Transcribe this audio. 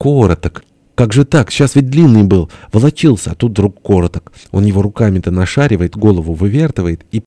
Короток. Как же так? Сейчас ведь длинный был. Волочился, а тут вдруг короток. Он его руками-то нашаривает, голову вывертывает и